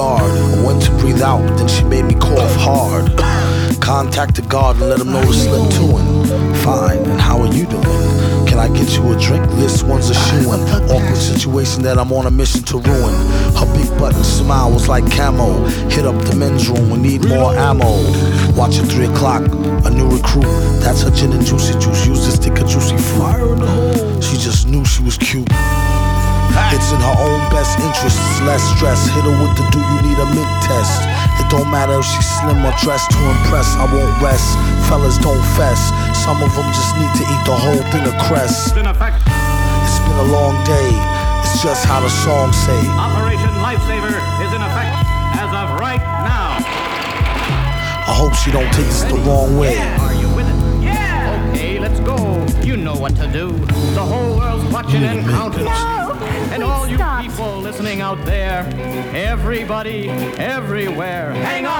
to breathe out, but then she made me cough hard. Contacted God and let him know to slip to him. Fine, and how are you doing? Can I get you a drink? This one's a shoe in. Awkward situation that I'm on a mission to ruin. Her big button smile was like camo. Hit up the men's room, we need more ammo. Watch at 3 o'clock, a new recruit. That's her gin and juicy juice. Use this stick of juicy fruit. She just knew she was cute. It's in her interests, less stress. Hit her with the do you need a mint test. It don't matter if she's slim or dressed to impress. I won't rest. Fellas don't fess. Some of them just need to eat the whole thing of Crest. It's been a long day. It's just how the song say. Operation Lifesaver is in effect as of right now. I hope she don't take this the wrong way. Are you with it? Yeah! Okay, let's go. You know what to do. The whole world's watching and counting. No! And all you stop. people listening out there, everybody, everywhere. Hang on, hang on, hang on!